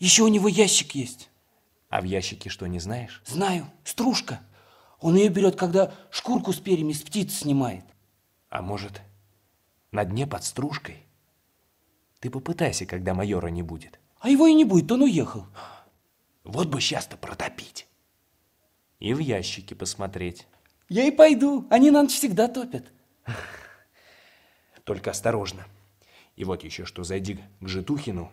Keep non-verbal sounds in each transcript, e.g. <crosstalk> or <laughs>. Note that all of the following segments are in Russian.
Еще у него ящик есть. А в ящике что, не знаешь? Знаю, стружка. Он ее берет, когда шкурку с перьями с птиц снимает. А может, на дне под стружкой? Ты попытайся, когда майора не будет. А его и не будет, он уехал. Вот бы сейчас-то протопить. И в ящике посмотреть. Я и пойду, они на ночь всегда топят. Только осторожно. И вот еще что, зайди к Житухину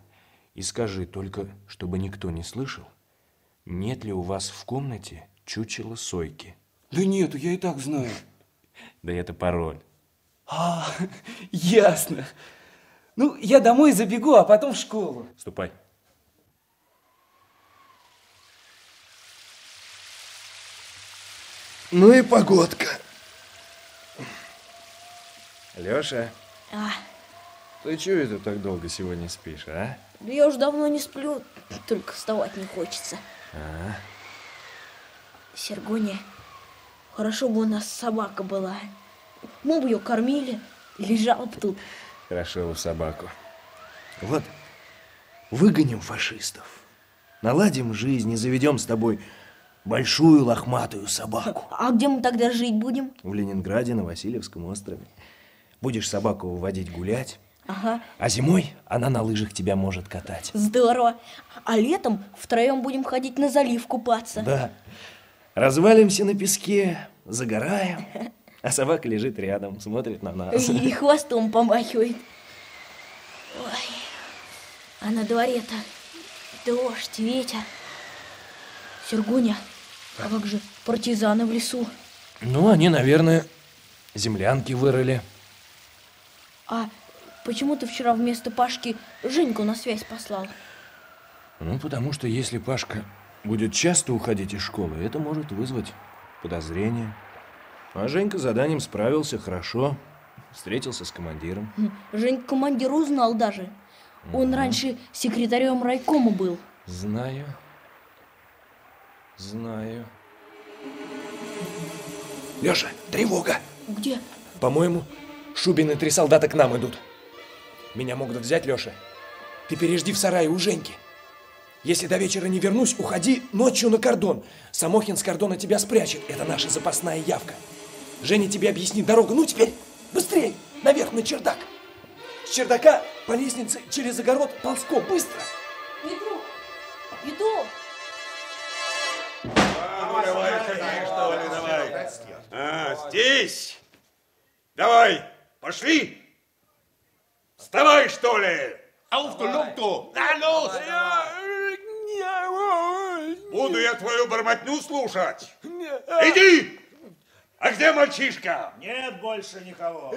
и скажи, только чтобы никто не слышал, нет ли у вас в комнате чучело Сойки? Да нету, я и так знаю. Да это пароль. А, <laughs> ясно. Ну, я домой забегу, а потом в школу. Ступай. Ну и погодка. Леша, А, ты чего это так долго сегодня спишь, а? да я уже давно не сплю, только вставать не хочется. А? Сергуня, хорошо бы у нас собака была. Мы бы ее кормили, лежала бы тут. Хорошо собаку. Вот, выгоним фашистов, наладим жизнь и заведем с тобой большую лохматую собаку. А где мы тогда жить будем? В Ленинграде на Васильевском острове. Будешь собаку выводить гулять, Ага, а зимой она на лыжах тебя может катать. здорово. А летом втроем будем ходить на залив купаться. Да, развалимся на песке, загораем, а собака лежит рядом, смотрит на нас. И хвостом помахивает. Ой, а на дворе-то дождь, ветер. Сергуня, а как же партизаны в лесу? Ну, они, наверное, землянки вырыли. А почему ты вчера вместо Пашки Женьку на связь послал? Ну, потому что если Пашка будет часто уходить из школы, это может вызвать подозрение. А Женька заданием справился хорошо, встретился с командиром. Хм, Женька командир узнал даже. Он раньше секретарем райкома был. Знаю, знаю. Леша, тревога! Где? По-моему, Шубин и три солдата к нам идут. Меня могут взять, Леша. Ты пережди в сарае у Женьки. Если до вечера не вернусь, уходи ночью на кордон. Самохин с кордона тебя спрячет. Это наша запасная явка. Женя тебе объяснит дорогу. Ну теперь, быстрей, наверх на чердак. С чердака по лестнице через огород ползком, быстро. Иду, иду. А, здесь? Давай, пошли! Вставай, что ли! Auf du Lumpto! Na los! Буду я твою бормотню слушать. Иди! А где мальчишка? Нет больше никого.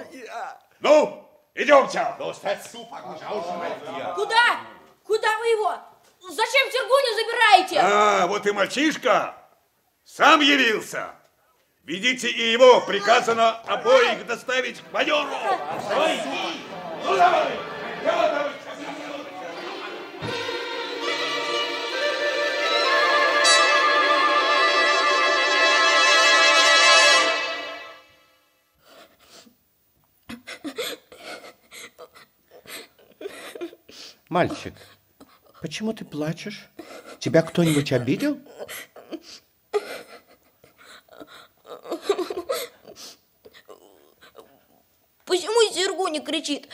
Ну, идемте. Bier. Куда? Куда вы его? Зачем Сергуню забираете? А, вот и мальчишка. Сам явился. Видите, и его приказано обоих доставить к майору. Ну давай. Мальчик, почему ты плачешь? Тебя кто-нибудь обидел? Почему Сергуня кричит?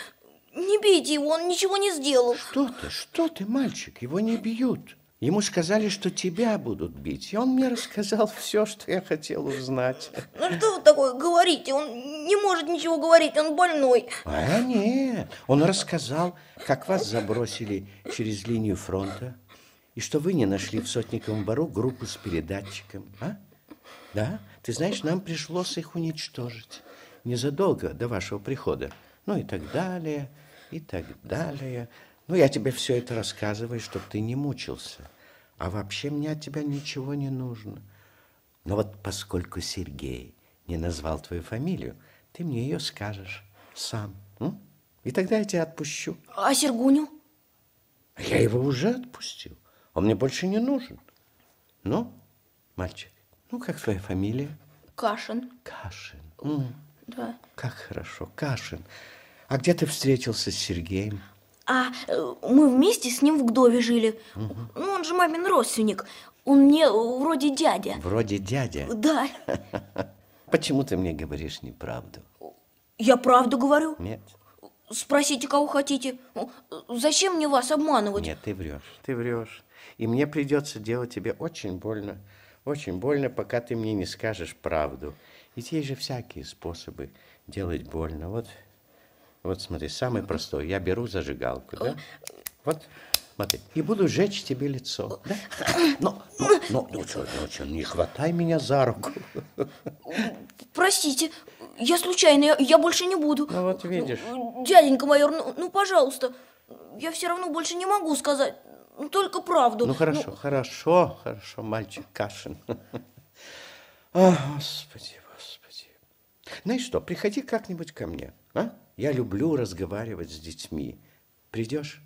Не бейте его, он ничего не сделал. Что ты, что ты, мальчик? Его не бьют. Ему сказали, что тебя будут бить. И он мне рассказал все, что я хотел узнать. Ну что вы такое говорите? Он не может ничего говорить, он больной. А нет, он рассказал, как вас забросили через линию фронта, и что вы не нашли в Сотниковом бару группу с передатчиком. А? Да? Ты знаешь, нам пришлось их уничтожить незадолго до вашего прихода. Ну и так далее, и так далее. Ну, я тебе все это рассказываю, чтобы ты не мучился. А вообще мне от тебя ничего не нужно. Но вот поскольку Сергей не назвал твою фамилию, ты мне ее скажешь сам. м? И тогда я тебя отпущу. А Сергуню? А Я его уже отпустил. Он мне больше не нужен. Ну, мальчик, ну как твоя фамилия? Кашин. Кашин. М, Да. как хорошо, Кашин. А где ты встретился с Сергеем? А э, мы вместе с ним в Гдове жили. Ну, он же мамин родственник. Он мне э, вроде дядя. Вроде дядя. Да, <laughs> Почему ты мне говоришь неправду? я правду говорю. Нет, Спросите, кого хотите. Зачем мне вас обманывать? нет, ты врешь. Ты врешь. И мне придется делать тебе очень больно. Очень больно, пока ты мне не скажешь правду. Ведь есть же всякие способы делать больно. Вот, вот смотри, самый простой. Я беру зажигалку, да? Вот, смотри. И буду жечь тебе лицо, да? Но, но, но, ну, чё, ну, не хватай меня за руку. Простите, я случайно, я, я больше не буду. Ну, вот видишь. Дяденька майор, ну, ну, пожалуйста, я все равно больше не могу сказать. Ну, только правду. Ну, хорошо, хорошо, хорошо, мальчик Кашин. О, Господи, Господи. Знаешь что, приходи как-нибудь ко мне, а? Я люблю разговаривать с детьми. Придешь?